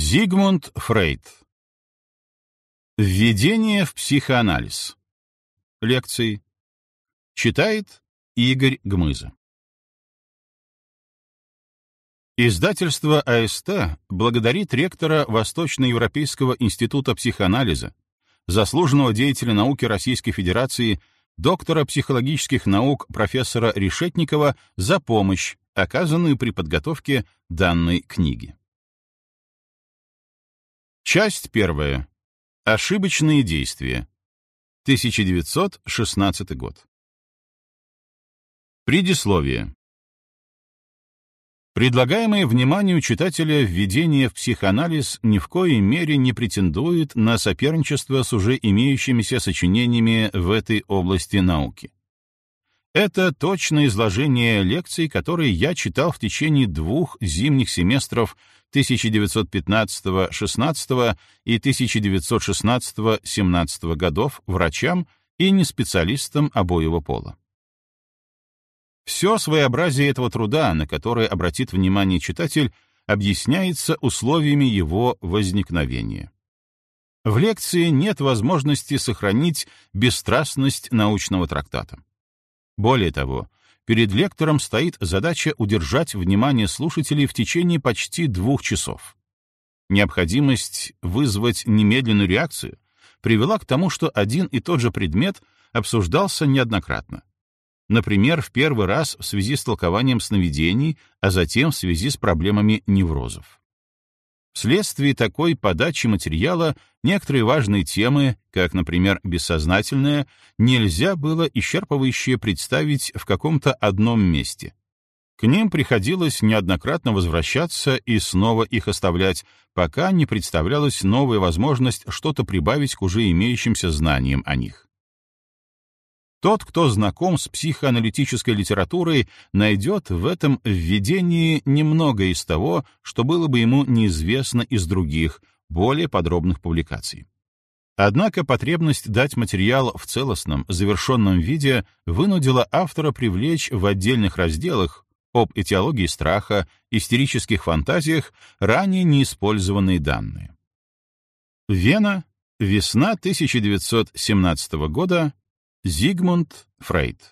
Зигмунд Фрейд. Введение в психоанализ. Лекции. Читает Игорь Гмыза. Издательство АСТ благодарит ректора Восточноевропейского института психоанализа, заслуженного деятеля науки Российской Федерации, доктора психологических наук профессора Решетникова за помощь, оказанную при подготовке данной книги. Часть первая. Ошибочные действия. 1916 год. Предисловие. Предлагаемое вниманию читателя введение в психоанализ ни в коей мере не претендует на соперничество с уже имеющимися сочинениями в этой области науки. Это точное изложение лекций, которые я читал в течение двух зимних семестров 1915-16 и 1916-17 годов врачам и неспециалистам обоего пола. Все своеобразие этого труда, на которое обратит внимание читатель, объясняется условиями его возникновения. В лекции нет возможности сохранить бесстрастность научного трактата. Более того, Перед лектором стоит задача удержать внимание слушателей в течение почти двух часов. Необходимость вызвать немедленную реакцию привела к тому, что один и тот же предмет обсуждался неоднократно. Например, в первый раз в связи с толкованием сновидений, а затем в связи с проблемами неврозов. Вследствие такой подачи материала некоторые важные темы, как, например, бессознательное, нельзя было исчерпывающе представить в каком-то одном месте. К ним приходилось неоднократно возвращаться и снова их оставлять, пока не представлялась новая возможность что-то прибавить к уже имеющимся знаниям о них. Тот, кто знаком с психоаналитической литературой, найдет в этом введении немного из того, что было бы ему неизвестно из других, более подробных публикаций. Однако потребность дать материал в целостном, завершенном виде вынудила автора привлечь в отдельных разделах об этиологии страха, истерических фантазиях ранее неиспользованные данные. Вена, весна 1917 года, Зигмунд Фрейд